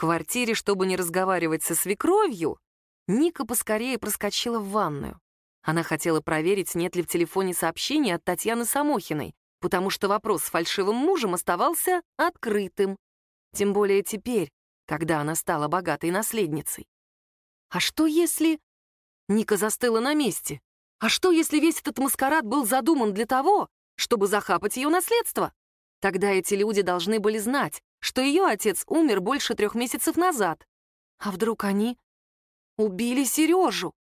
квартире, чтобы не разговаривать со свекровью, Ника поскорее проскочила в ванную. Она хотела проверить, нет ли в телефоне сообщения от Татьяны Самохиной, потому что вопрос с фальшивым мужем оставался открытым. Тем более теперь, когда она стала богатой наследницей. А что если... Ника застыла на месте. А что если весь этот маскарад был задуман для того, чтобы захапать ее наследство? Тогда эти люди должны были знать, что ее отец умер больше трех месяцев назад. А вдруг они убили Сережу?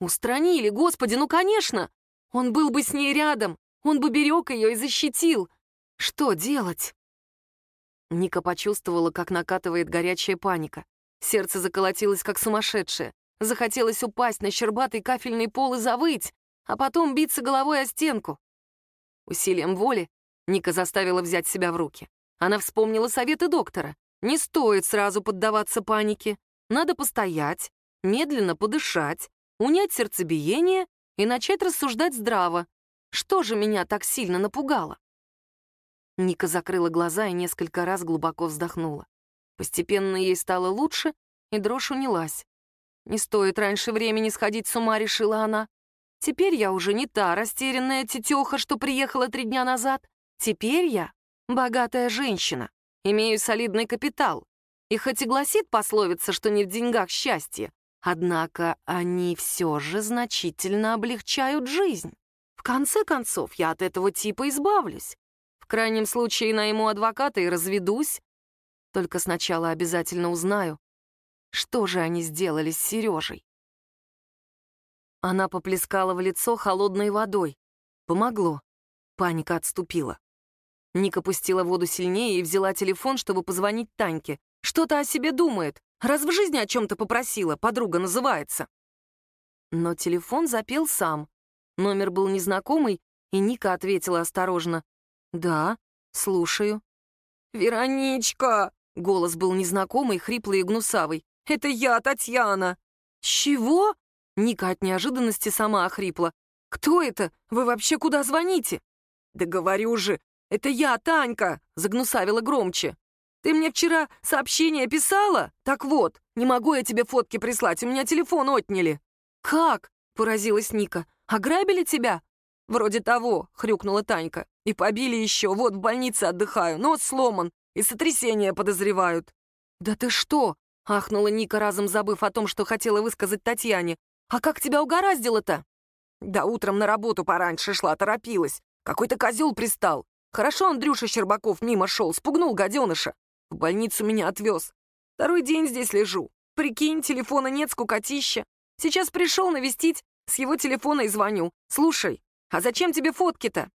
Устранили, господи, ну конечно! Он был бы с ней рядом, он бы берег ее и защитил. Что делать? Ника почувствовала, как накатывает горячая паника. Сердце заколотилось, как сумасшедшее. Захотелось упасть на щербатый кафельный пол и завыть, а потом биться головой о стенку. Усилием воли Ника заставила взять себя в руки. Она вспомнила советы доктора. Не стоит сразу поддаваться панике. Надо постоять, медленно подышать, унять сердцебиение и начать рассуждать здраво. Что же меня так сильно напугало? Ника закрыла глаза и несколько раз глубоко вздохнула. Постепенно ей стало лучше, и дрожь унялась. «Не стоит раньше времени сходить с ума», — решила она. «Теперь я уже не та растерянная тетеха, что приехала три дня назад. Теперь я богатая женщина, имею солидный капитал. И хоть и гласит пословица, что не в деньгах счастье, однако они все же значительно облегчают жизнь. В конце концов, я от этого типа избавлюсь. В крайнем случае найму адвоката и разведусь. Только сначала обязательно узнаю, что же они сделали с Сережей. Она поплескала в лицо холодной водой. Помогло. Паника отступила. Ника пустила воду сильнее и взяла телефон, чтобы позвонить Таньке. Что-то о себе думает. Раз в жизни о чем-то попросила, подруга называется. Но телефон запел сам. Номер был незнакомый, и Ника ответила осторожно. «Да, слушаю». «Вероничка!» — голос был незнакомый, хриплый и гнусавый. «Это я, Татьяна!» «Чего?» — Ника от неожиданности сама охрипла. «Кто это? Вы вообще куда звоните?» «Да говорю же, это я, Танька!» — загнусавила громче. «Ты мне вчера сообщение писала? Так вот, не могу я тебе фотки прислать, у меня телефон отняли». «Как?» — поразилась Ника. «Ограбили тебя?» «Вроде того», — хрюкнула Танька. «И побили еще, вот в больнице отдыхаю, нос сломан, и сотрясение подозревают». «Да ты что?» — ахнула Ника, разом забыв о том, что хотела высказать Татьяне. «А как тебя угораздило-то?» «Да утром на работу пораньше шла, торопилась. Какой-то козел пристал. Хорошо Андрюша Щербаков мимо шел, спугнул гаденыша. В больницу меня отвез. Второй день здесь лежу. Прикинь, телефона нет, скукотища. Сейчас пришел навестить, с его телефона и звоню. Слушай, а зачем тебе фотки-то?»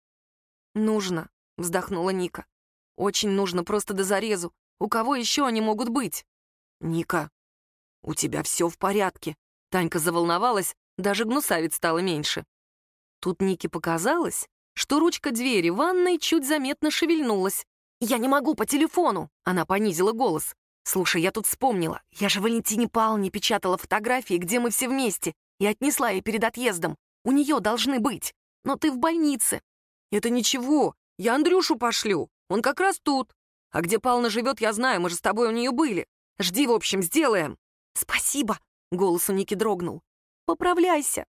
«Нужно», — вздохнула Ника. «Очень нужно, просто до зарезу. У кого еще они могут быть?» «Ника, у тебя все в порядке». Танька заволновалась, даже гнусавец стало меньше. Тут Нике показалось, что ручка двери ванной чуть заметно шевельнулась. «Я не могу по телефону!» — она понизила голос. «Слушай, я тут вспомнила. Я же Валентине Павловне печатала фотографии, где мы все вместе, и отнесла ей перед отъездом. У нее должны быть но ты в больнице». «Это ничего, я Андрюшу пошлю, он как раз тут. А где Пална живет, я знаю, мы же с тобой у нее были. Жди, в общем, сделаем». «Спасибо», — голос у Ники дрогнул. «Поправляйся».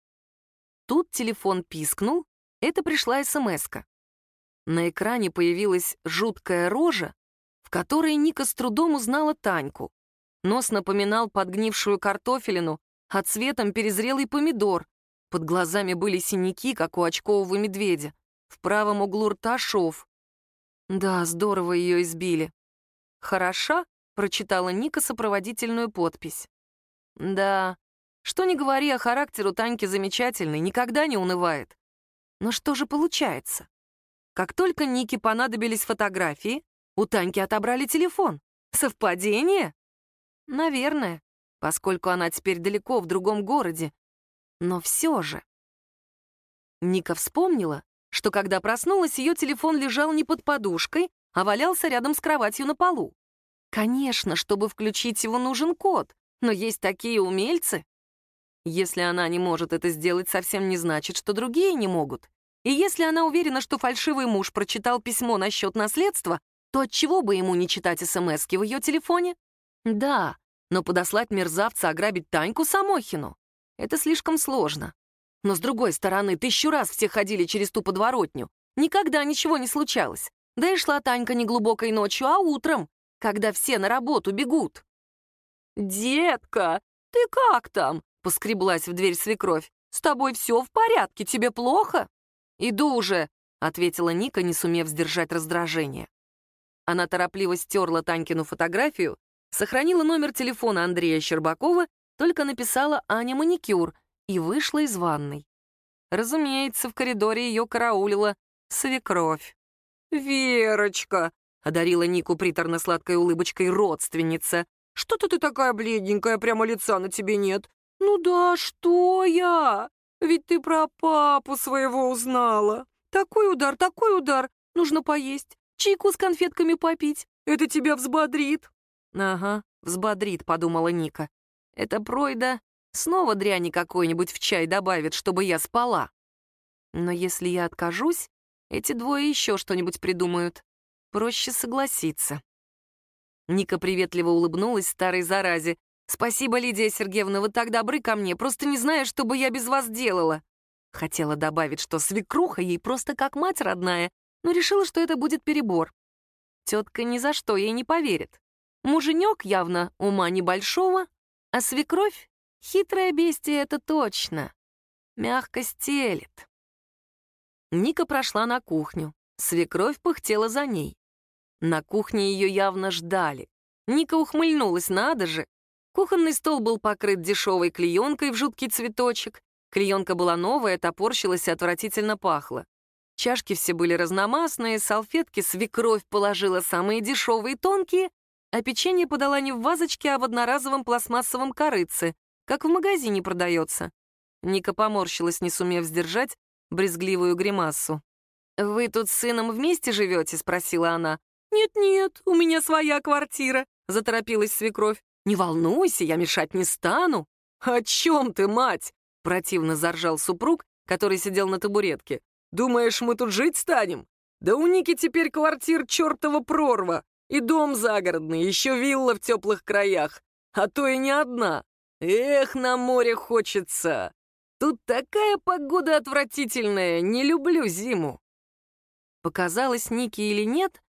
Тут телефон пискнул, это пришла смс -ка. На экране появилась жуткая рожа, в которой Ника с трудом узнала Таньку. Нос напоминал подгнившую картофелину, а цветом перезрелый помидор, под глазами были синяки, как у очкового медведя. В правом углу рта шов. Да, здорово ее избили. «Хороша?» — прочитала Ника сопроводительную подпись. «Да, что не говори, а характер у Таньки замечательный, никогда не унывает. Но что же получается? Как только Нике понадобились фотографии, у Таньки отобрали телефон. Совпадение? Наверное, поскольку она теперь далеко в другом городе, но все же... Ника вспомнила, что когда проснулась, ее телефон лежал не под подушкой, а валялся рядом с кроватью на полу. Конечно, чтобы включить его, нужен код, но есть такие умельцы. Если она не может это сделать, совсем не значит, что другие не могут. И если она уверена, что фальшивый муж прочитал письмо насчет наследства, то отчего бы ему не читать СМСки в ее телефоне? Да, но подослать мерзавца ограбить Таньку Самохину — это слишком сложно. Но с другой стороны, тысячу раз все ходили через ту подворотню. Никогда ничего не случалось. Да и шла Танька не глубокой ночью, а утром, когда все на работу бегут. «Детка, ты как там?» — поскреблась в дверь свекровь. «С тобой все в порядке, тебе плохо?» «Иду уже», — ответила Ника, не сумев сдержать раздражение. Она торопливо стерла Танькину фотографию, сохранила номер телефона Андрея Щербакова, только написала «Аня маникюр» и вышла из ванной. Разумеется, в коридоре ее караулила свекровь. «Верочка!» — одарила Нику приторно-сладкой улыбочкой родственница. «Что-то ты такая бледненькая, прямо лица на тебе нет. Ну да, что я? Ведь ты про папу своего узнала. Такой удар, такой удар. Нужно поесть, чайку с конфетками попить. Это тебя взбодрит». «Ага, взбодрит», — подумала Ника. «Это пройда снова дряни какой-нибудь в чай добавит, чтобы я спала. Но если я откажусь, эти двое еще что-нибудь придумают. Проще согласиться». Ника приветливо улыбнулась старой заразе. «Спасибо, Лидия Сергеевна, вы так добры ко мне, просто не знаю, что бы я без вас делала». Хотела добавить, что свекруха ей просто как мать родная, но решила, что это будет перебор. Тетка ни за что ей не поверит. Муженек явно ума небольшого, а свекровь — хитрое бестие, это точно. Мягко стелет. Ника прошла на кухню. Свекровь пыхтела за ней. На кухне ее явно ждали. Ника ухмыльнулась, надо же. Кухонный стол был покрыт дешевой клеенкой в жуткий цветочек. Клеенка была новая, топорщилась и отвратительно пахла. Чашки все были разномастные, салфетки свекровь положила самые дешевые тонкие, а печенье подала не в вазочке, а в одноразовом пластмассовом корыце, как в магазине продается. Ника поморщилась, не сумев сдержать брезгливую гримасу. «Вы тут с сыном вместе живете?» — спросила она. «Нет-нет, у меня своя квартира», — заторопилась свекровь. «Не волнуйся, я мешать не стану». «О чем ты, мать?» — противно заржал супруг, который сидел на табуретке. «Думаешь, мы тут жить станем? Да у Ники теперь квартир чертова прорва. И дом загородный, еще вилла в теплых краях. А то и не одна. Эх, на море хочется. Тут такая погода отвратительная, не люблю зиму. Показалось Нике или нет,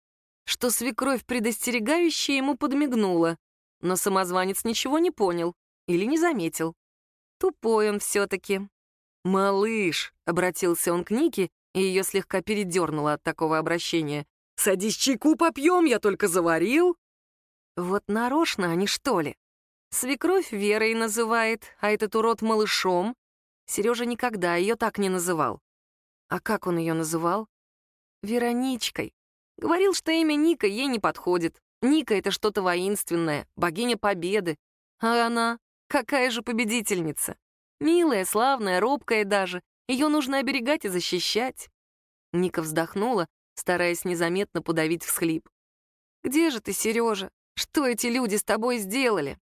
что свекровь предостерегающая ему подмигнула, но самозванец ничего не понял или не заметил. Тупой он все-таки. «Малыш», — обратился он к Нике, и ее слегка передернуло от такого обращения. «Садись чайку попьем, я только заварил». Вот нарочно они, что ли? Свекровь Верой называет, а этот урод малышом. Сережа никогда ее так не называл. А как он ее называл? Вероничкой. Говорил, что имя Ника ей не подходит. Ника — это что-то воинственное, богиня победы. А она какая же победительница. Милая, славная, робкая даже. Ее нужно оберегать и защищать. Ника вздохнула, стараясь незаметно подавить всхлип. «Где же ты, Сережа? Что эти люди с тобой сделали?»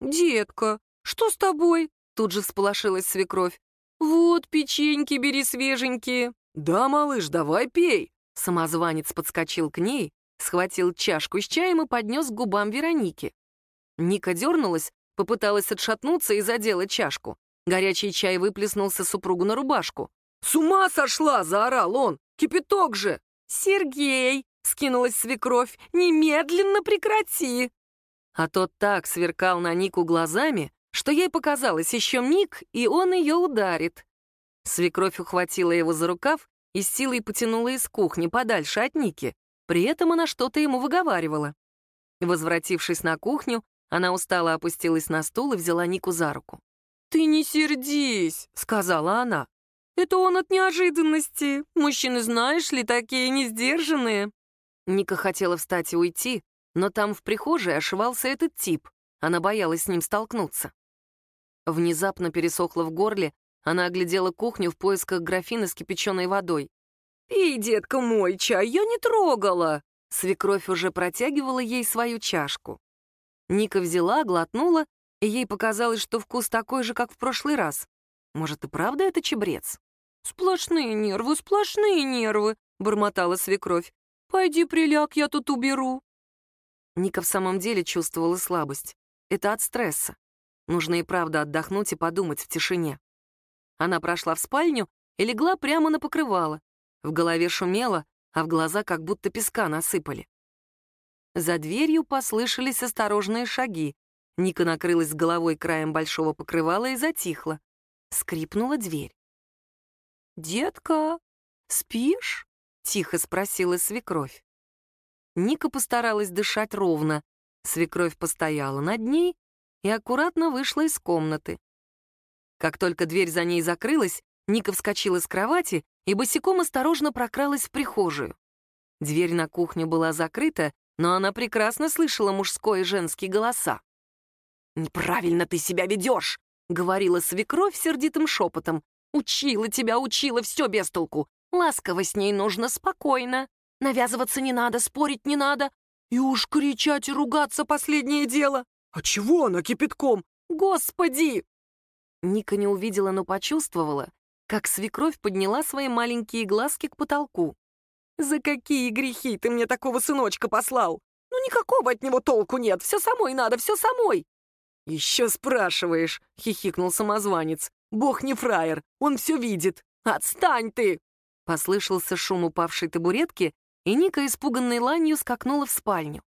«Детка, что с тобой?» Тут же всполошилась свекровь. «Вот, печеньки бери свеженькие». «Да, малыш, давай пей». Самозванец подскочил к ней, схватил чашку с чаем и поднес к губам Вероники. Ника дернулась, попыталась отшатнуться и задела чашку. Горячий чай выплеснулся супругу на рубашку. «С ума сошла!» — заорал он. «Кипяток же!» «Сергей!» — скинулась свекровь. «Немедленно прекрати!» А тот так сверкал на Нику глазами, что ей показалось еще миг, и он ее ударит. Свекровь ухватила его за рукав и с силой потянула из кухни подальше от Ники. При этом она что-то ему выговаривала. Возвратившись на кухню, она устало опустилась на стул и взяла Нику за руку. «Ты не сердись», — сказала она. «Это он от неожиданности. Мужчины, знаешь ли, такие несдержанные». Ника хотела встать и уйти, но там в прихожей ошивался этот тип. Она боялась с ним столкнуться. Внезапно пересохло в горле, она оглядела кухню в поисках графина с кипяченой водой. «Пей, детка мой, чай я не трогала!» Свекровь уже протягивала ей свою чашку. Ника взяла, глотнула, и ей показалось, что вкус такой же, как в прошлый раз. Может, и правда это чебрец? «Сплошные нервы, сплошные нервы», — бормотала свекровь. «Пойди приляг, я тут уберу». Ника в самом деле чувствовала слабость. Это от стресса. Нужно и правда отдохнуть и подумать в тишине. Она прошла в спальню и легла прямо на покрывало. В голове шумело, а в глаза как будто песка насыпали. За дверью послышались осторожные шаги. Ника накрылась головой краем большого покрывала и затихла. Скрипнула дверь. «Детка, спишь?» — тихо спросила свекровь. Ника постаралась дышать ровно. Свекровь постояла над ней и аккуратно вышла из комнаты. Как только дверь за ней закрылась, Ника вскочила с кровати и босиком осторожно прокралась в прихожую. Дверь на кухню была закрыта, но она прекрасно слышала мужской и женский голоса. «Неправильно ты себя ведешь!» — говорила свекровь сердитым шепотом. «Учила тебя, учила, все без толку. Ласково с ней нужно, спокойно. Навязываться не надо, спорить не надо. И уж кричать и ругаться последнее дело. А чего она кипятком? Господи!» Ника не увидела, но почувствовала, как свекровь подняла свои маленькие глазки к потолку. «За какие грехи ты мне такого сыночка послал? Ну никакого от него толку нет, все самой надо, все самой!» «Еще спрашиваешь», — хихикнул самозванец. «Бог не фраер, он все видит. Отстань ты!» Послышался шум упавшей табуретки, и Ника, испуганной ланью, скакнула в спальню.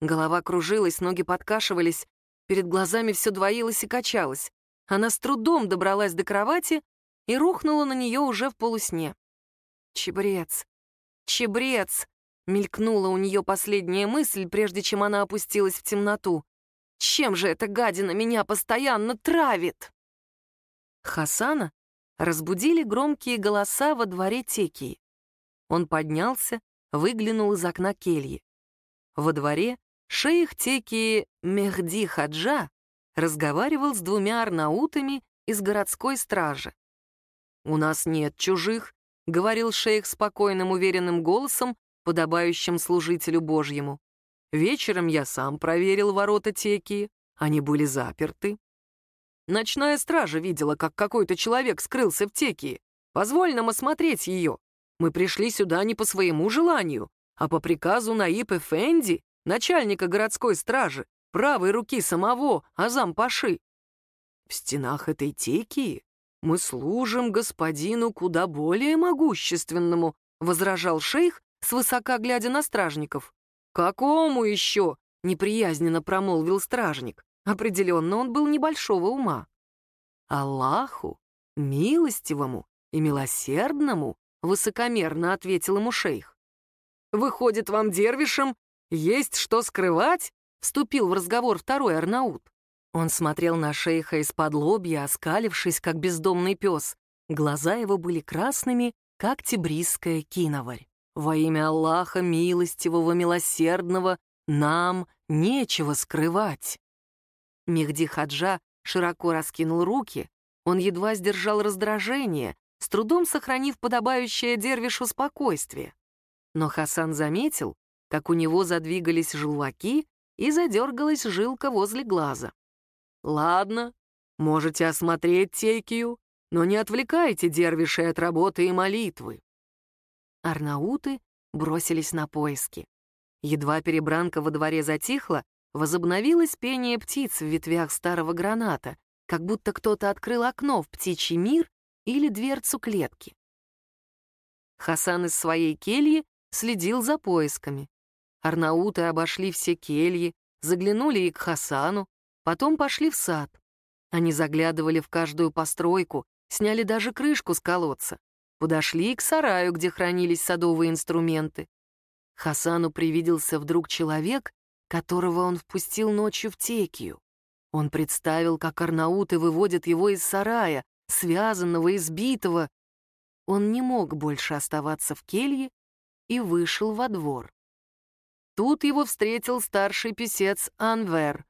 Голова кружилась, ноги подкашивались, перед глазами все двоилось и качалось. Она с трудом добралась до кровати и рухнула на нее уже в полусне. Чебрец, «Чебрец!» — мелькнула у нее последняя мысль, прежде чем она опустилась в темноту. «Чем же эта гадина меня постоянно травит?» Хасана разбудили громкие голоса во дворе Текии. Он поднялся, выглянул из окна кельи. Во дворе шейх Текии Мехди Хаджа разговаривал с двумя арнаутами из городской стражи. «У нас нет чужих, — говорил шейх спокойным, уверенным голосом, подобающим служителю Божьему. «Вечером я сам проверил ворота Теки, они были заперты. Ночная стража видела, как какой-то человек скрылся в Текии. Позволь нам осмотреть ее. Мы пришли сюда не по своему желанию, а по приказу Наиб Эфенди, начальника городской стражи, правой руки самого Азам-Паши. В стенах этой Текии «Мы служим господину куда более могущественному», — возражал шейх, свысока глядя на стражников. «Какому еще?» — неприязненно промолвил стражник. Определенно он был небольшого ума. «Аллаху, милостивому и милосердному», — высокомерно ответил ему шейх. «Выходит, вам, дервишам, есть что скрывать?» — вступил в разговор второй Арнаут. Он смотрел на шейха из-под лобья, оскалившись, как бездомный пес. Глаза его были красными, как тибрисская киноварь. «Во имя Аллаха, милостивого, милосердного, нам нечего скрывать». Мехди Хаджа широко раскинул руки. Он едва сдержал раздражение, с трудом сохранив подобающее дервишу спокойствие. Но Хасан заметил, как у него задвигались желваки и задергалась жилка возле глаза. Ладно, можете осмотреть Тейкию, но не отвлекайте дервишей от работы и молитвы. Арнауты бросились на поиски. Едва перебранка во дворе затихла, возобновилось пение птиц в ветвях старого граната, как будто кто-то открыл окно в птичий мир или дверцу клетки. Хасан из своей кельи следил за поисками. Арнауты обошли все кельи, заглянули и к Хасану, Потом пошли в сад. Они заглядывали в каждую постройку, сняли даже крышку с колодца. Подошли к сараю, где хранились садовые инструменты. Хасану привиделся вдруг человек, которого он впустил ночью в Текию. Он представил, как арнауты выводят его из сарая, связанного, избитого. Он не мог больше оставаться в келье и вышел во двор. Тут его встретил старший писец Анвер,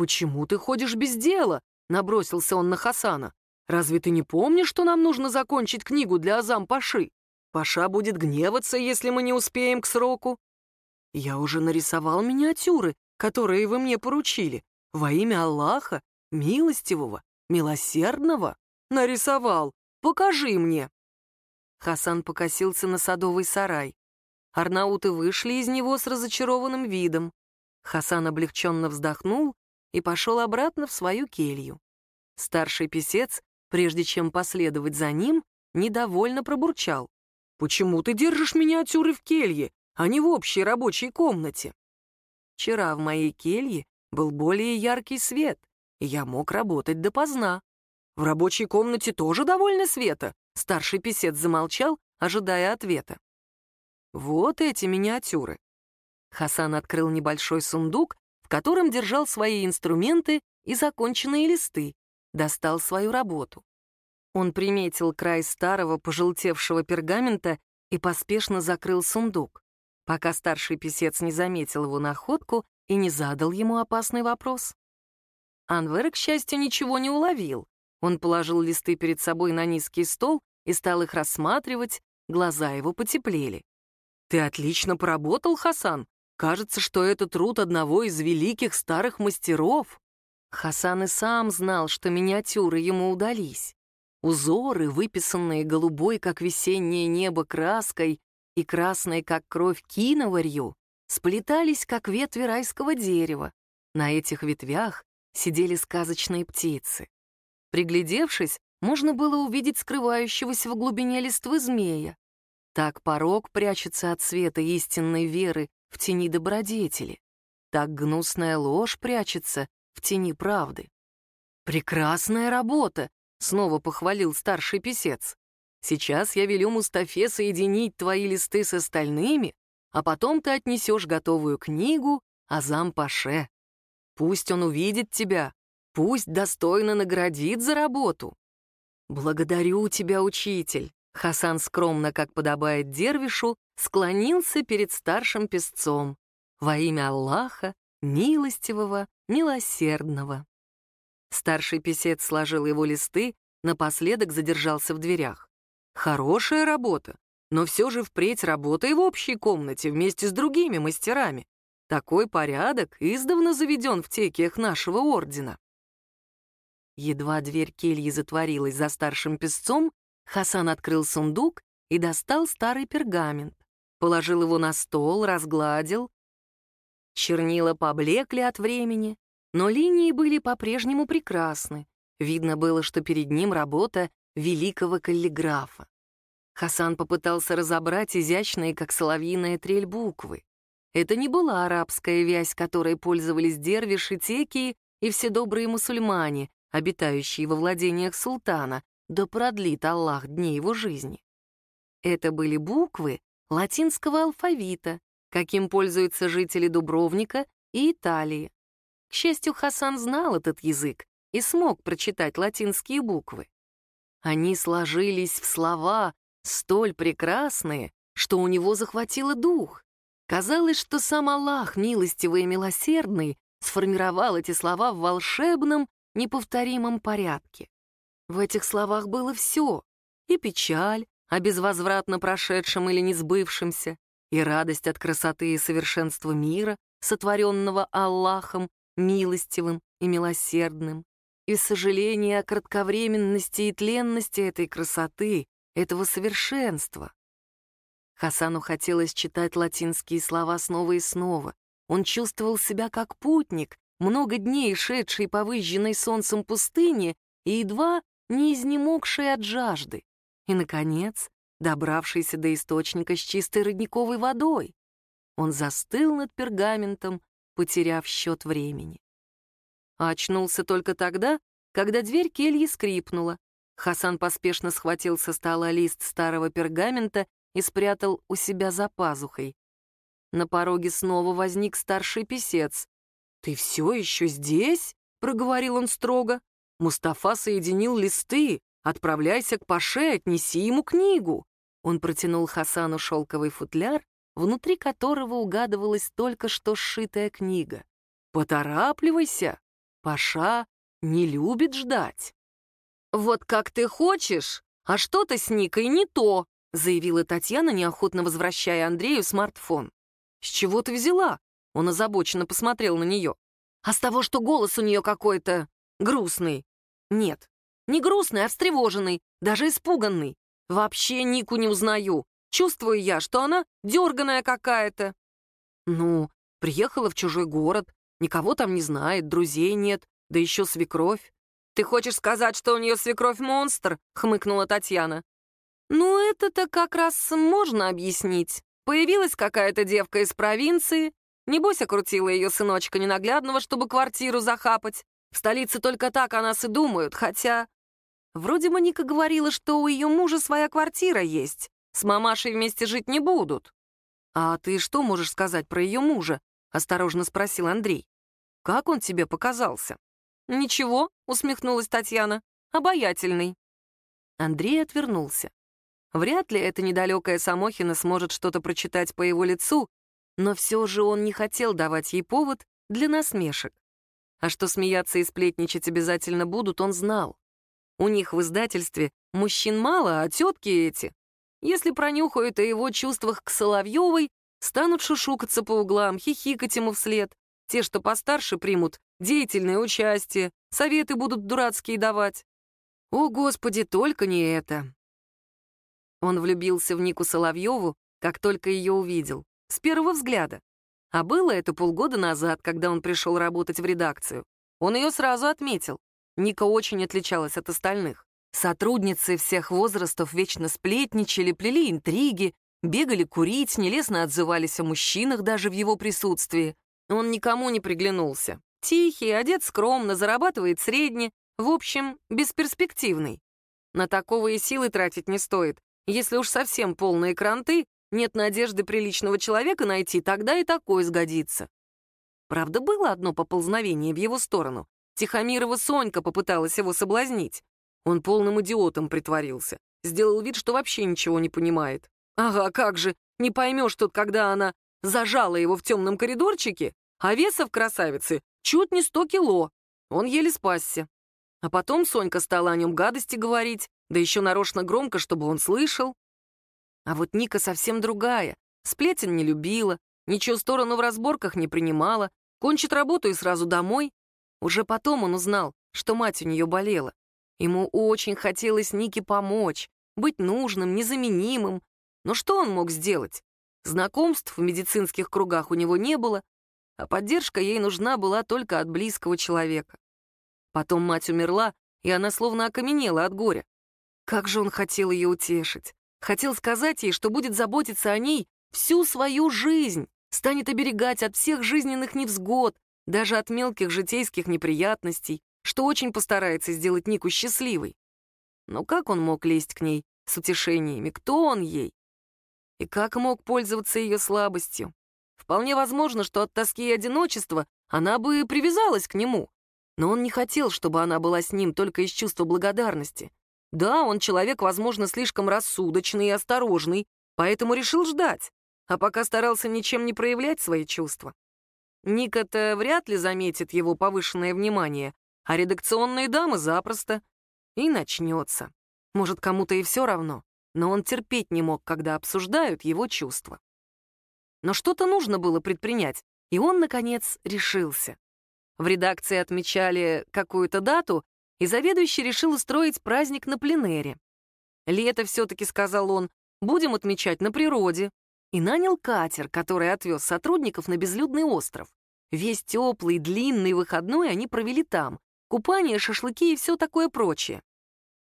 «Почему ты ходишь без дела?» — набросился он на Хасана. «Разве ты не помнишь, что нам нужно закончить книгу для Азам Паши? Паша будет гневаться, если мы не успеем к сроку». «Я уже нарисовал миниатюры, которые вы мне поручили. Во имя Аллаха, милостивого, милосердного. Нарисовал. Покажи мне». Хасан покосился на садовый сарай. Арнауты вышли из него с разочарованным видом. Хасан облегченно вздохнул и пошел обратно в свою келью. Старший писец, прежде чем последовать за ним, недовольно пробурчал. «Почему ты держишь миниатюры в келье, а не в общей рабочей комнате?» Вчера в моей келье был более яркий свет, и я мог работать допоздна. В рабочей комнате тоже довольно света. Старший писец замолчал, ожидая ответа. Вот эти миниатюры. Хасан открыл небольшой сундук, котором держал свои инструменты и законченные листы, достал свою работу. Он приметил край старого пожелтевшего пергамента и поспешно закрыл сундук, пока старший писец не заметил его находку и не задал ему опасный вопрос. Анвер, к счастью, ничего не уловил. Он положил листы перед собой на низкий стол и стал их рассматривать, глаза его потеплели. «Ты отлично поработал, Хасан. Кажется, что это труд одного из великих старых мастеров». Хасан и сам знал, что миниатюры ему удались. Узоры, выписанные голубой, как весеннее небо, краской и красной, как кровь, киноварью, сплетались, как ветви райского дерева. На этих ветвях сидели сказочные птицы. Приглядевшись, можно было увидеть скрывающегося в глубине листвы змея. Так порог прячется от света истинной веры в тени добродетели. Так гнусная ложь прячется в тени правды. «Прекрасная работа!» — снова похвалил старший писец. «Сейчас я велю Мустафе соединить твои листы с остальными, а потом ты отнесешь готовую книгу Азам-Паше. Пусть он увидит тебя, пусть достойно наградит за работу». «Благодарю тебя, учитель!» Хасан скромно, как подобает дервишу, склонился перед старшим песцом. Во имя Аллаха, милостивого, милосердного. Старший писец сложил его листы, напоследок задержался в дверях. Хорошая работа, но все же впредь работай в общей комнате вместе с другими мастерами. Такой порядок издавна заведен в текиях нашего ордена. Едва дверь кельи затворилась за старшим песцом, Хасан открыл сундук и достал старый пергамент. Положил его на стол, разгладил. Чернила поблекли от времени, но линии были по-прежнему прекрасны. Видно было, что перед ним работа великого каллиграфа. Хасан попытался разобрать изящные, как соловьиная трель, буквы. Это не была арабская вязь, которой пользовались дервиши, текии и все добрые мусульмане, обитающие во владениях султана, да продлит Аллах дни его жизни. Это были буквы латинского алфавита, каким пользуются жители Дубровника и Италии. К счастью, Хасан знал этот язык и смог прочитать латинские буквы. Они сложились в слова, столь прекрасные, что у него захватило дух. Казалось, что сам Аллах, милостивый и милосердный, сформировал эти слова в волшебном, неповторимом порядке. В этих словах было все — и печаль о безвозвратно прошедшем или не сбывшемся, и радость от красоты и совершенства мира, сотворенного Аллахом, милостивым и милосердным, и сожаление о кратковременности и тленности этой красоты, этого совершенства. Хасану хотелось читать латинские слова снова и снова. Он чувствовал себя как путник, много дней шедший по выжженной солнцем пустыне и едва не изнемогший от жажды. И, наконец, добравшийся до источника с чистой родниковой водой. Он застыл над пергаментом, потеряв счет времени. А очнулся только тогда, когда дверь кельи скрипнула. Хасан поспешно схватил со стола лист старого пергамента и спрятал у себя за пазухой. На пороге снова возник старший писец. «Ты все еще здесь?» — проговорил он строго. «Мустафа соединил листы. Отправляйся к Паше, отнеси ему книгу». Он протянул Хасану шелковый футляр, внутри которого угадывалась только что сшитая книга. «Поторапливайся! Паша не любит ждать». «Вот как ты хочешь, а что-то с Никой не то», заявила Татьяна, неохотно возвращая Андрею смартфон. «С чего ты взяла?» Он озабоченно посмотрел на нее. «А с того, что голос у нее какой-то грустный». «Нет, не грустный, а встревоженный, даже испуганный. Вообще Нику не узнаю. Чувствую я, что она дерганая какая-то». «Ну, Приехала в чужой город, никого там не знает, друзей нет, да еще свекровь. «Ты хочешь сказать, что у нее свекровь-монстр?» — хмыкнула Татьяна. «Ну, это-то как раз можно объяснить. Появилась какая-то девка из провинции, небось окрутила ее сыночка ненаглядного, чтобы квартиру захапать. В столице только так о нас и думают, хотя... Вроде Моника говорила, что у ее мужа своя квартира есть. С мамашей вместе жить не будут. «А ты что можешь сказать про ее мужа?» — осторожно спросил Андрей. «Как он тебе показался?» «Ничего», — усмехнулась Татьяна. «Обаятельный». Андрей отвернулся. Вряд ли эта недалекая Самохина сможет что-то прочитать по его лицу, но все же он не хотел давать ей повод для насмешек. А что смеяться и сплетничать обязательно будут, он знал. У них в издательстве мужчин мало, а тетки эти, если пронюхают о его чувствах к Соловьевой, станут шушукаться по углам, хихикать ему вслед. Те, что постарше, примут деятельное участие, советы будут дурацкие давать. О, Господи, только не это. Он влюбился в Нику Соловьеву, как только ее увидел, с первого взгляда. А было это полгода назад, когда он пришел работать в редакцию. Он ее сразу отметил. Ника очень отличалась от остальных. Сотрудницы всех возрастов вечно сплетничали, плели интриги, бегали курить, нелестно отзывались о мужчинах даже в его присутствии. Он никому не приглянулся. Тихий, одет скромно, зарабатывает средне, в общем, бесперспективный. На такого и силы тратить не стоит. Если уж совсем полные кранты, нет надежды приличного человека найти, тогда и такой сгодится. Правда, было одно поползновение в его сторону. Тихомирова Сонька попыталась его соблазнить. Он полным идиотом притворился. Сделал вид, что вообще ничего не понимает. Ага, как же, не поймешь тут, когда она зажала его в темном коридорчике, а в красавице чуть не сто кило. Он еле спасся. А потом Сонька стала о нем гадости говорить, да еще нарочно громко, чтобы он слышал. А вот Ника совсем другая. Сплетен не любила, ничего сторону в разборках не принимала, кончит работу и сразу домой. Уже потом он узнал, что мать у нее болела. Ему очень хотелось Нике помочь, быть нужным, незаменимым. Но что он мог сделать? Знакомств в медицинских кругах у него не было, а поддержка ей нужна была только от близкого человека. Потом мать умерла, и она словно окаменела от горя. Как же он хотел ее утешить. Хотел сказать ей, что будет заботиться о ней всю свою жизнь, станет оберегать от всех жизненных невзгод, даже от мелких житейских неприятностей, что очень постарается сделать Нику счастливой. Но как он мог лезть к ней с утешениями? Кто он ей? И как мог пользоваться ее слабостью? Вполне возможно, что от тоски и одиночества она бы привязалась к нему. Но он не хотел, чтобы она была с ним только из чувства благодарности. Да, он человек, возможно, слишком рассудочный и осторожный, поэтому решил ждать, а пока старался ничем не проявлять свои чувства. Ника-то вряд ли заметит его повышенное внимание, а редакционные дамы запросто. И начнется. Может, кому-то и все равно, но он терпеть не мог, когда обсуждают его чувства. Но что-то нужно было предпринять, и он, наконец, решился. В редакции отмечали какую-то дату, и заведующий решил устроить праздник на пленэре. «Лето все-таки», — сказал он, — «будем отмечать на природе». И нанял катер, который отвез сотрудников на безлюдный остров. Весь теплый, длинный выходной они провели там. Купание, шашлыки и все такое прочее.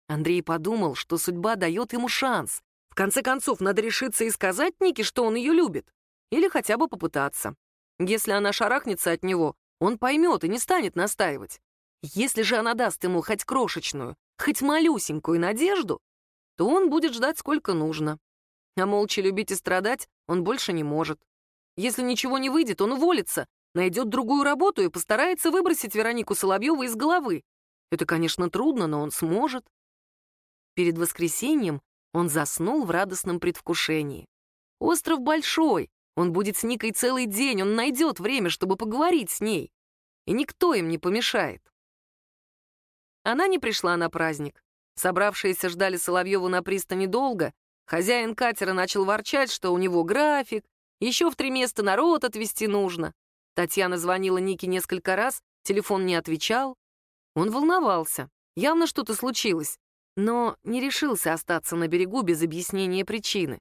Андрей подумал, что судьба дает ему шанс. В конце концов, надо решиться и сказать Нике, что он ее любит. Или хотя бы попытаться. Если она шарахнется от него, он поймет и не станет настаивать. Если же она даст ему хоть крошечную, хоть малюсенькую надежду, то он будет ждать сколько нужно. А молча любить и страдать он больше не может. Если ничего не выйдет, он уволится, найдет другую работу и постарается выбросить Веронику Соловьеву из головы. Это, конечно, трудно, но он сможет. Перед воскресеньем он заснул в радостном предвкушении. Остров большой, он будет с Никой целый день, он найдет время, чтобы поговорить с ней. И никто им не помешает. Она не пришла на праздник. Собравшиеся ждали Соловьеву на пристани долго. Хозяин катера начал ворчать, что у него график, еще в три места народ отвезти нужно. Татьяна звонила Нике несколько раз, телефон не отвечал. Он волновался. Явно что-то случилось, но не решился остаться на берегу без объяснения причины.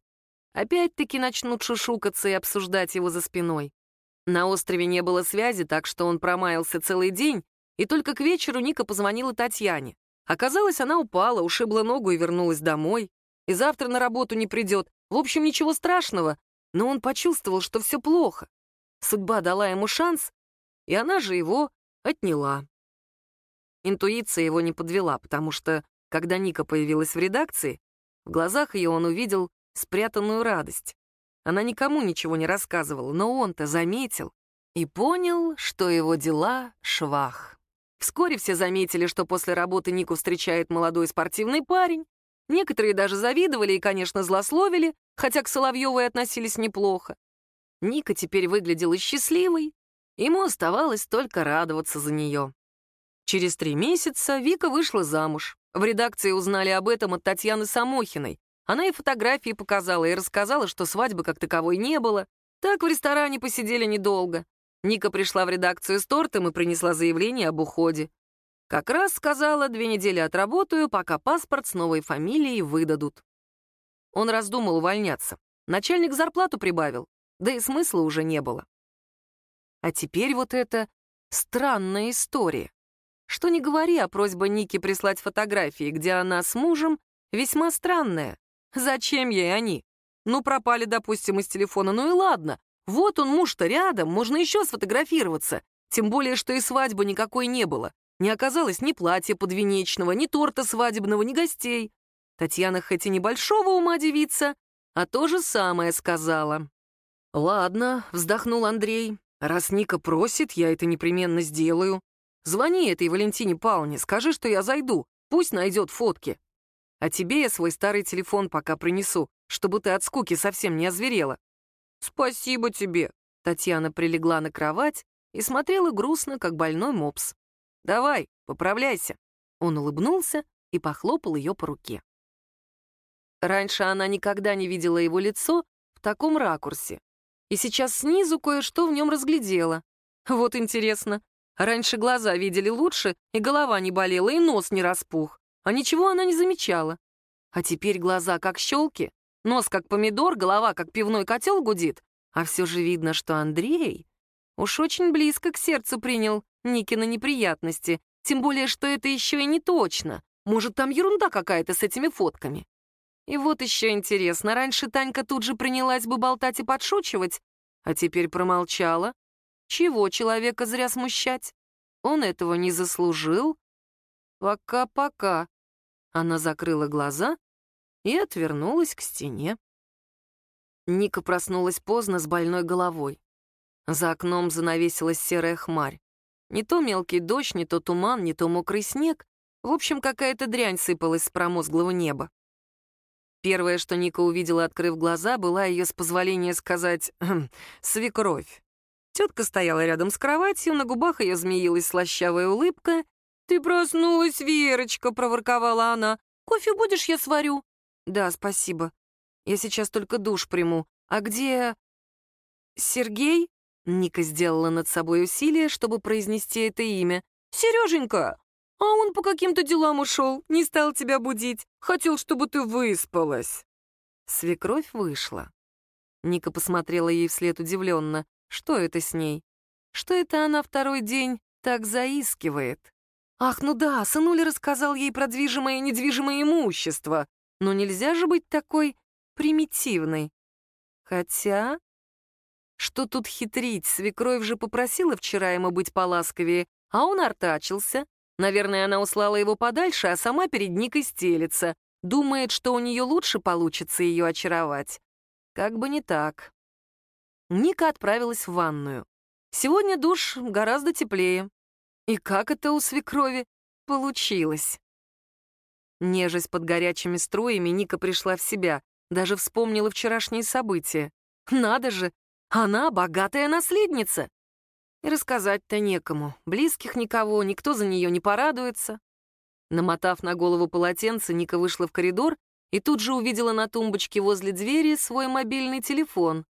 Опять-таки начнут шушукаться и обсуждать его за спиной. На острове не было связи, так что он промаялся целый день, и только к вечеру Ника позвонила Татьяне. Оказалось, она упала, ушибла ногу и вернулась домой. И завтра на работу не придет. В общем, ничего страшного, но он почувствовал, что все плохо. Судьба дала ему шанс, и она же его отняла. Интуиция его не подвела, потому что, когда Ника появилась в редакции, в глазах ее он увидел спрятанную радость. Она никому ничего не рассказывала, но он-то заметил и понял, что его дела — швах. Вскоре все заметили, что после работы Нику встречает молодой спортивный парень. Некоторые даже завидовали и, конечно, злословили, хотя к Соловьевой относились неплохо. Ника теперь выглядела счастливой, ему оставалось только радоваться за нее. Через три месяца Вика вышла замуж. В редакции узнали об этом от Татьяны Самохиной. Она и фотографии показала, и рассказала, что свадьбы как таковой не было. Так в ресторане посидели недолго. Ника пришла в редакцию с тортом и принесла заявление об уходе. Как раз сказала, две недели отработаю, пока паспорт с новой фамилией выдадут. Он раздумал увольняться. Начальник зарплату прибавил, да и смысла уже не было. А теперь вот эта странная история. Что не говори, а просьба Ники прислать фотографии, где она с мужем, весьма странная. Зачем ей они? Ну, пропали, допустим, из телефона, ну и ладно. Вот он, муж-то рядом, можно еще сфотографироваться. Тем более, что и свадьбы никакой не было. Не оказалось ни платья подвенечного, ни торта свадебного, ни гостей. Татьяна хоть и небольшого ума девица, а то же самое сказала. «Ладно», — вздохнул Андрей, — «раз Ника просит, я это непременно сделаю. Звони этой Валентине Павловне, скажи, что я зайду, пусть найдет фотки. А тебе я свой старый телефон пока принесу, чтобы ты от скуки совсем не озверела». «Спасибо тебе», — Татьяна прилегла на кровать и смотрела грустно, как больной мопс. «Давай, поправляйся». Он улыбнулся и похлопал ее по руке. Раньше она никогда не видела его лицо в таком ракурсе. И сейчас снизу кое-что в нем разглядела. Вот интересно, Раньше глаза видели лучше, и голова не болела, и нос не распух. А ничего она не замечала. А теперь глаза как щелки, нос как помидор, голова как пивной котел гудит. А все же видно, что Андрей уж очень близко к сердцу принял Никина неприятности, тем более, что это еще и не точно. Может, там ерунда какая-то с этими фотками. И вот еще интересно, раньше Танька тут же принялась бы болтать и подшучивать, а теперь промолчала, чего человека зря смущать? Он этого не заслужил. Пока-пока. Она закрыла глаза и отвернулась к стене. Ника проснулась поздно с больной головой. За окном занавесилась серая хмарь. Не то мелкий дождь, не то туман, не то мокрый снег. В общем, какая-то дрянь сыпалась с промозглого неба. Первое, что Ника увидела, открыв глаза, была ее, с позволения сказать, свекровь. Тетка стояла рядом с кроватью, на губах ее змеилась слащавая улыбка. «Ты проснулась, Верочка!» — проворковала она. «Кофе будешь, я сварю?» «Да, спасибо. Я сейчас только душ приму. А где...» «Сергей?» — Ника сделала над собой усилие, чтобы произнести это имя. «Сереженька! А он по каким-то делам ушел, не стал тебя будить. Хотел, чтобы ты выспалась». Свекровь вышла. Ника посмотрела ей вслед удивленно. Что это с ней? Что это она второй день так заискивает? Ах, ну да, сынуля рассказал ей про движимое и недвижимое имущество. Но нельзя же быть такой примитивной. Хотя... Что тут хитрить? Свекровь же попросила вчера ему быть поласковее, а он артачился. Наверное, она услала его подальше, а сама перед Никой стелится. Думает, что у нее лучше получится ее очаровать. Как бы не так. Ника отправилась в ванную. Сегодня душ гораздо теплее. И как это у свекрови получилось? Нежесть под горячими струями, Ника пришла в себя, даже вспомнила вчерашние события. Надо же, она богатая наследница. И рассказать-то некому, близких никого, никто за нее не порадуется. Намотав на голову полотенце, Ника вышла в коридор и тут же увидела на тумбочке возле двери свой мобильный телефон.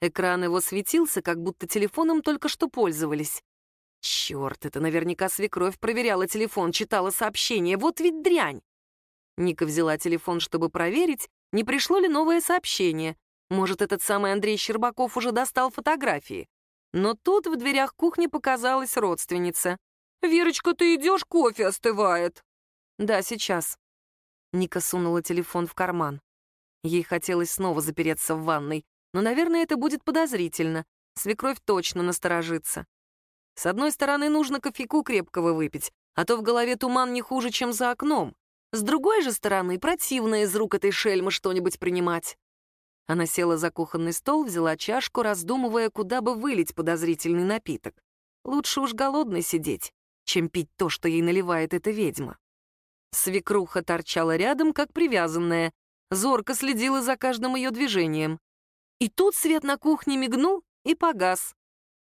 Экран его светился, как будто телефоном только что пользовались. Черт, это наверняка свекровь проверяла телефон, читала сообщение. Вот ведь дрянь! Ника взяла телефон, чтобы проверить, не пришло ли новое сообщение. Может, этот самый Андрей Щербаков уже достал фотографии. Но тут в дверях кухни показалась родственница. «Верочка, ты идешь, кофе остывает». «Да, сейчас». Ника сунула телефон в карман. Ей хотелось снова запереться в ванной, но, наверное, это будет подозрительно. Свекровь точно насторожится. С одной стороны, нужно кофейку крепкого выпить, а то в голове туман не хуже, чем за окном. С другой же стороны, противно из рук этой шельмы что-нибудь принимать. Она села за кухонный стол, взяла чашку, раздумывая, куда бы вылить подозрительный напиток. Лучше уж голодной сидеть, чем пить то, что ей наливает эта ведьма. Свекруха торчала рядом, как привязанная, зорко следила за каждым ее движением. И тут свет на кухне мигнул и погас.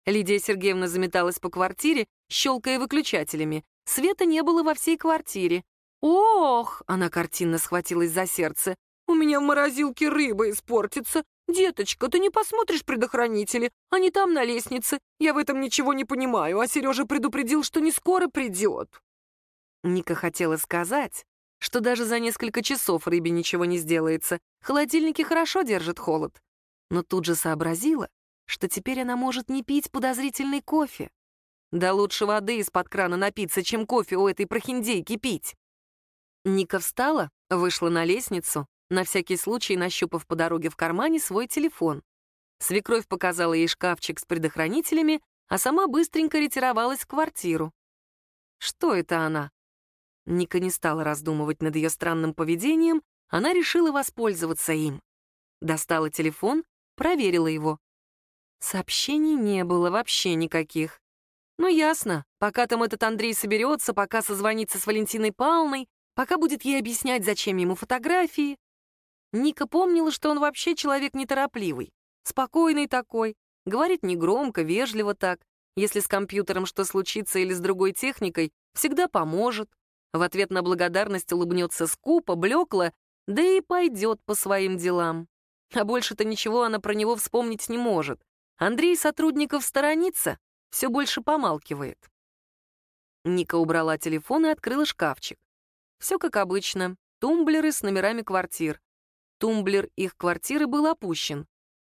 Лидия Сергеевна заметалась по квартире, щелкая выключателями. Света не было во всей квартире. «Ох!» — она картинно схватилась за сердце. У меня в морозилке рыба испортится. Деточка, ты не посмотришь предохранители? Они там на лестнице. Я в этом ничего не понимаю, а Сережа предупредил, что не скоро придет. Ника хотела сказать, что даже за несколько часов рыбе ничего не сделается. Холодильники хорошо держат холод. Но тут же сообразила, что теперь она может не пить подозрительный кофе. Да лучше воды из-под крана напиться, чем кофе у этой прохиндейки пить. Ника встала, вышла на лестницу на всякий случай нащупав по дороге в кармане свой телефон. Свекровь показала ей шкафчик с предохранителями, а сама быстренько ретировалась в квартиру. Что это она? Ника не стала раздумывать над ее странным поведением, она решила воспользоваться им. Достала телефон, проверила его. Сообщений не было вообще никаких. Ну, ясно, пока там этот Андрей соберется, пока созвонится с Валентиной Павловной, пока будет ей объяснять, зачем ему фотографии, Ника помнила, что он вообще человек неторопливый, спокойный такой, говорит негромко, вежливо так. Если с компьютером что случится или с другой техникой, всегда поможет. В ответ на благодарность улыбнется скупо, блекло, да и пойдет по своим делам. А больше-то ничего она про него вспомнить не может. Андрей сотрудников сторонится, все больше помалкивает. Ника убрала телефон и открыла шкафчик. Все как обычно. Тумблеры с номерами квартир. Тумблер их квартиры был опущен.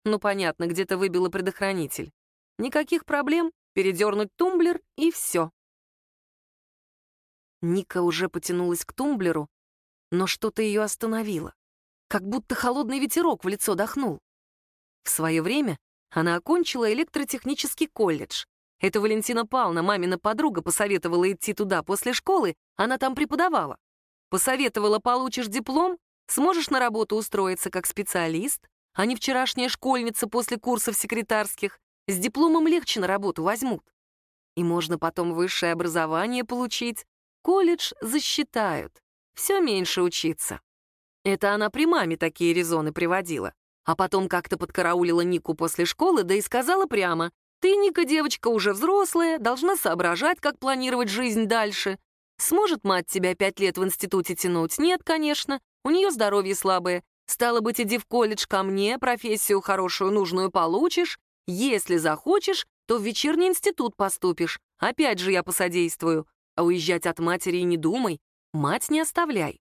Ну, понятно, где-то выбило предохранитель. Никаких проблем, передернуть тумблер и все. Ника уже потянулась к тумблеру, но что-то ее остановило. Как будто холодный ветерок в лицо дохнул. В свое время она окончила электротехнический колледж. Это Валентина Павловна, мамина подруга, посоветовала идти туда после школы, она там преподавала. Посоветовала, получишь диплом, Сможешь на работу устроиться как специалист, а не вчерашняя школьница после курсов секретарских. С дипломом легче на работу возьмут. И можно потом высшее образование получить. Колледж засчитают. Все меньше учиться. Это она при маме такие резоны приводила. А потом как-то подкараулила Нику после школы, да и сказала прямо, «Ты, Ника, девочка уже взрослая, должна соображать, как планировать жизнь дальше. Сможет мать тебя пять лет в институте тянуть? Нет, конечно. У нее здоровье слабое. Стало быть, иди в колледж ко мне, профессию хорошую, нужную получишь. Если захочешь, то в вечерний институт поступишь. Опять же я посодействую. А уезжать от матери не думай. Мать не оставляй.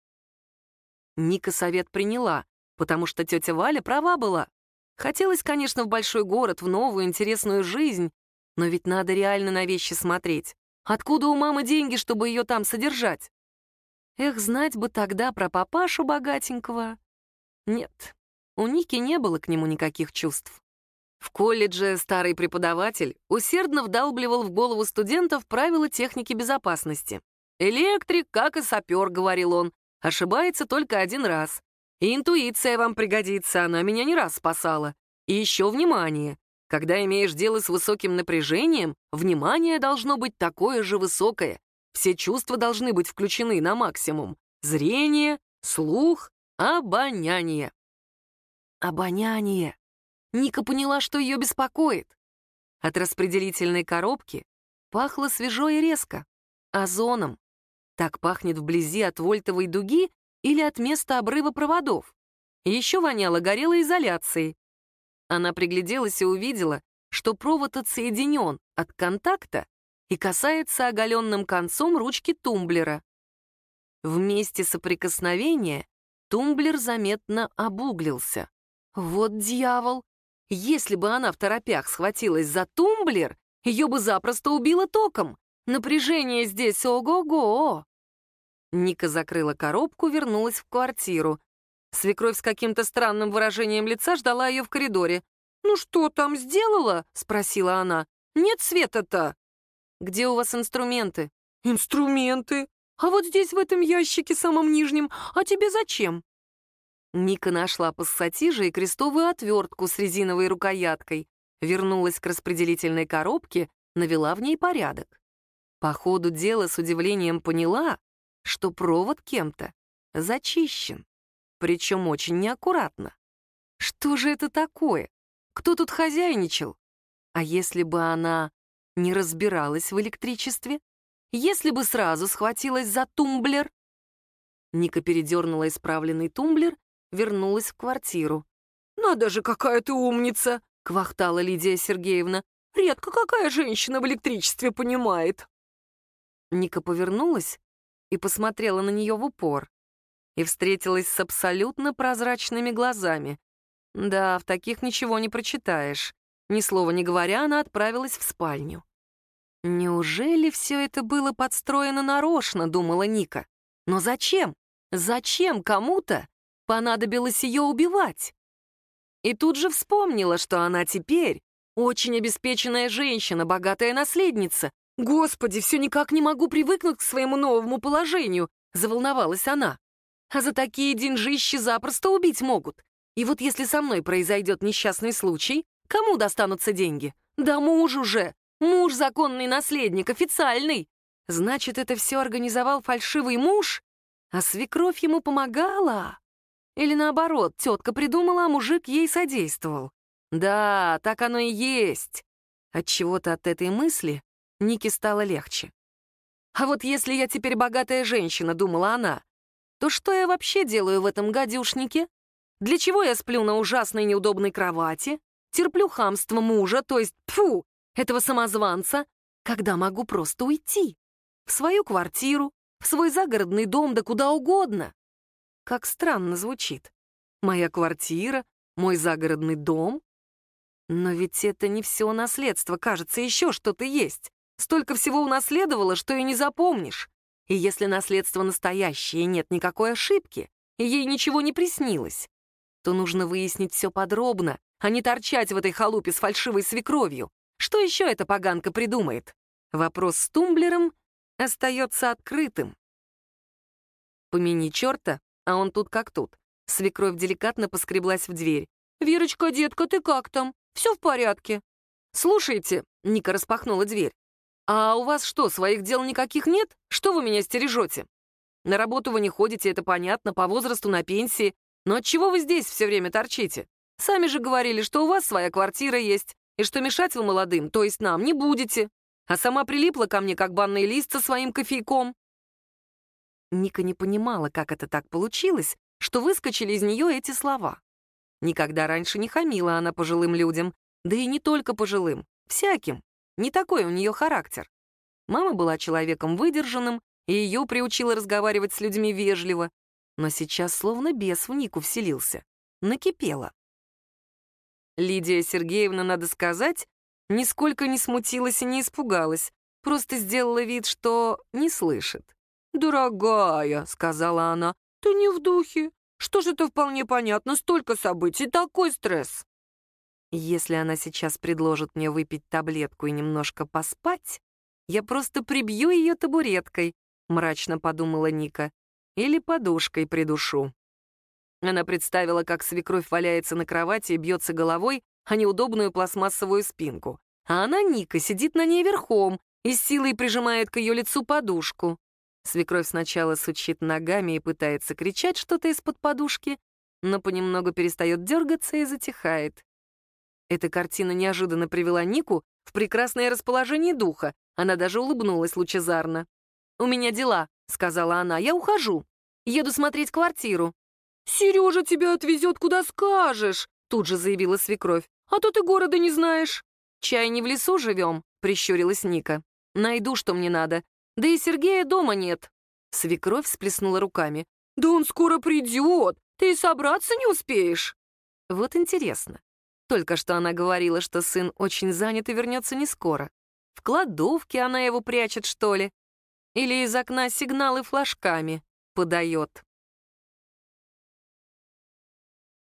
Ника совет приняла, потому что тетя Валя права была. Хотелось, конечно, в большой город, в новую интересную жизнь, но ведь надо реально на вещи смотреть. Откуда у мамы деньги, чтобы ее там содержать? Эх, знать бы тогда про папашу богатенького. Нет, у Ники не было к нему никаких чувств. В колледже старый преподаватель усердно вдалбливал в голову студентов правила техники безопасности. «Электрик, как и сапер», — говорил он, — «ошибается только один раз. И интуиция вам пригодится, она меня не раз спасала. И еще внимание. Когда имеешь дело с высоким напряжением, внимание должно быть такое же высокое. Все чувства должны быть включены на максимум. Зрение, слух, обоняние. Обоняние. Ника поняла, что ее беспокоит. От распределительной коробки пахло свежо и резко. Озоном. Так пахнет вблизи от вольтовой дуги или от места обрыва проводов. Еще воняло горелой изоляцией. Она пригляделась и увидела, что провод отсоединен от контакта и касается оголенным концом ручки тумблера. В месте соприкосновения тумблер заметно обуглился. Вот дьявол! Если бы она в торопях схватилась за тумблер, ее бы запросто убило током. Напряжение здесь ого-го. Ника закрыла коробку, вернулась в квартиру. Свекровь с каким-то странным выражением лица ждала ее в коридоре. «Ну что там, сделала?» — спросила она. «Нет света-то». «Где у вас инструменты?» «Инструменты? А вот здесь, в этом ящике, самом нижнем. А тебе зачем?» Ника нашла пассатижи и крестовую отвертку с резиновой рукояткой, вернулась к распределительной коробке, навела в ней порядок. По ходу дела с удивлением поняла, что провод кем-то зачищен, причем очень неаккуратно. Что же это такое? Кто тут хозяйничал? А если бы она не разбиралась в электричестве? Если бы сразу схватилась за тумблер? Ника передернула исправленный тумблер вернулась в квартиру. «Надо же, какая ты умница!» — квахтала Лидия Сергеевна. «Редко какая женщина в электричестве понимает». Ника повернулась и посмотрела на нее в упор и встретилась с абсолютно прозрачными глазами. Да, в таких ничего не прочитаешь. Ни слова не говоря, она отправилась в спальню. «Неужели все это было подстроено нарочно?» — думала Ника. «Но зачем? Зачем кому-то понадобилось ее убивать. И тут же вспомнила, что она теперь очень обеспеченная женщина, богатая наследница. «Господи, все никак не могу привыкнуть к своему новому положению», — заволновалась она. «А за такие деньжищи запросто убить могут. И вот если со мной произойдет несчастный случай, кому достанутся деньги? Да мужу же! Муж — законный наследник, официальный. Значит, это все организовал фальшивый муж? А свекровь ему помогала? Или наоборот, тетка придумала, а мужик ей содействовал. Да, так оно и есть. От чего то от этой мысли Нике стало легче. А вот если я теперь богатая женщина, думала она, то что я вообще делаю в этом гадюшнике? Для чего я сплю на ужасной неудобной кровати, терплю хамство мужа, то есть, фу, этого самозванца, когда могу просто уйти? В свою квартиру, в свой загородный дом, да куда угодно. Как странно звучит. Моя квартира, мой загородный дом. Но ведь это не все наследство, кажется, еще что-то есть. Столько всего унаследовала, что и не запомнишь. И если наследство настоящее нет никакой ошибки, и ей ничего не приснилось, то нужно выяснить все подробно, а не торчать в этой халупе с фальшивой свекровью. Что еще эта поганка придумает? Вопрос с тумблером остается открытым. Помяни черта, а он тут как тут. Свекровь деликатно поскреблась в дверь. «Верочка, детка, ты как там? Все в порядке?» «Слушайте», — Ника распахнула дверь, «а у вас что, своих дел никаких нет? Что вы меня стережете? На работу вы не ходите, это понятно, по возрасту на пенсии. Но отчего вы здесь все время торчите? Сами же говорили, что у вас своя квартира есть, и что мешать вы молодым, то есть нам, не будете. А сама прилипла ко мне, как банный лист со своим кофейком. Ника не понимала, как это так получилось, что выскочили из нее эти слова. Никогда раньше не хамила она пожилым людям, да и не только пожилым, всяким. Не такой у нее характер. Мама была человеком выдержанным, и ее приучила разговаривать с людьми вежливо, но сейчас словно бес в Нику вселился. Накипела. Лидия Сергеевна, надо сказать, нисколько не смутилась и не испугалась, просто сделала вид, что не слышит. «Дорогая», — сказала она, — «ты не в духе. Что же это вполне понятно, столько событий, такой стресс». Если она сейчас предложит мне выпить таблетку и немножко поспать, я просто прибью ее табуреткой, мрачно подумала Ника, или подушкой придушу. Она представила, как свекровь валяется на кровати и бьется головой о неудобную пластмассовую спинку, а она, Ника, сидит на ней верхом и с силой прижимает к ее лицу подушку. Свекровь сначала сучит ногами и пытается кричать что-то из-под подушки, но понемногу перестает дергаться и затихает. Эта картина неожиданно привела Нику в прекрасное расположение духа. Она даже улыбнулась лучезарно. «У меня дела», — сказала она, — «я ухожу. Еду смотреть квартиру». «Сережа тебя отвезет, куда скажешь», — тут же заявила свекровь. «А то ты города не знаешь». «Чай не в лесу живем», — прищурилась Ника. «Найду, что мне надо. Да и Сергея дома нет». Свекровь сплеснула руками. «Да он скоро придет, ты и собраться не успеешь». Вот интересно, Только что она говорила, что сын очень занят и вернется не скоро. В кладовке она его прячет, что ли? Или из окна сигналы флажками подает.